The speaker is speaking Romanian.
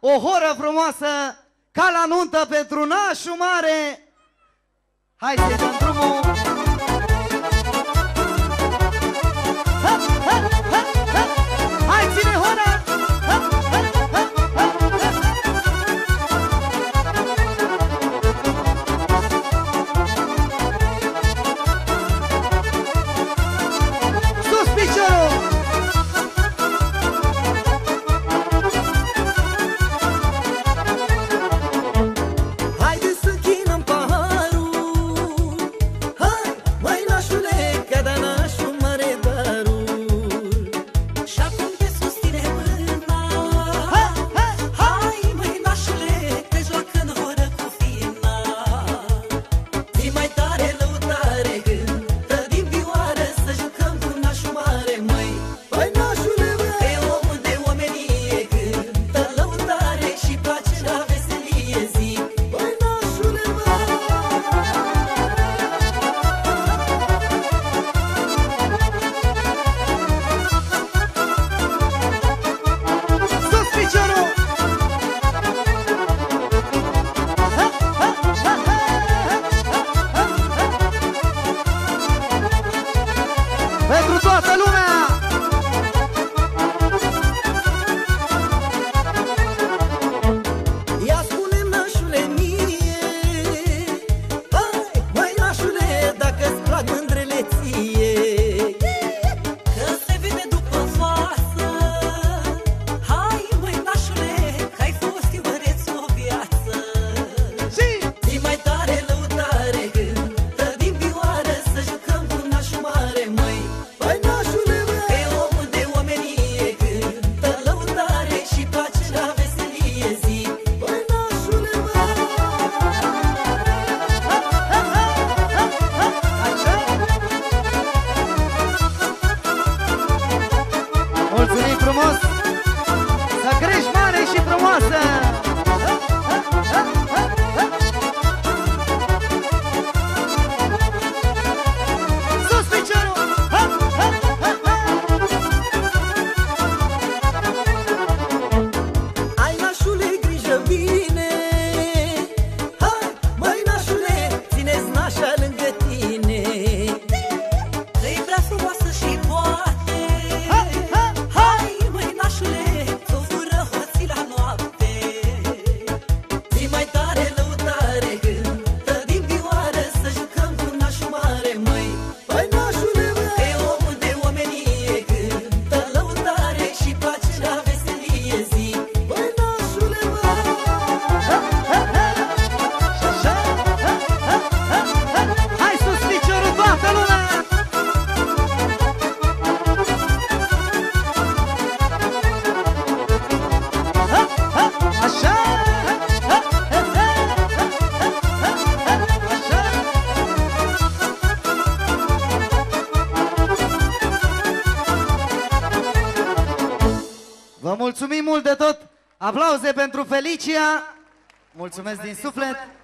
o horă frumoasă, ca la nuntă pentru nașul mare. Hai să-i dăm drumul! casa. Vă mulțumim mult de tot! Aplauze pentru Felicia! Mulțumesc, Mulțumesc din, din suflet! suflet.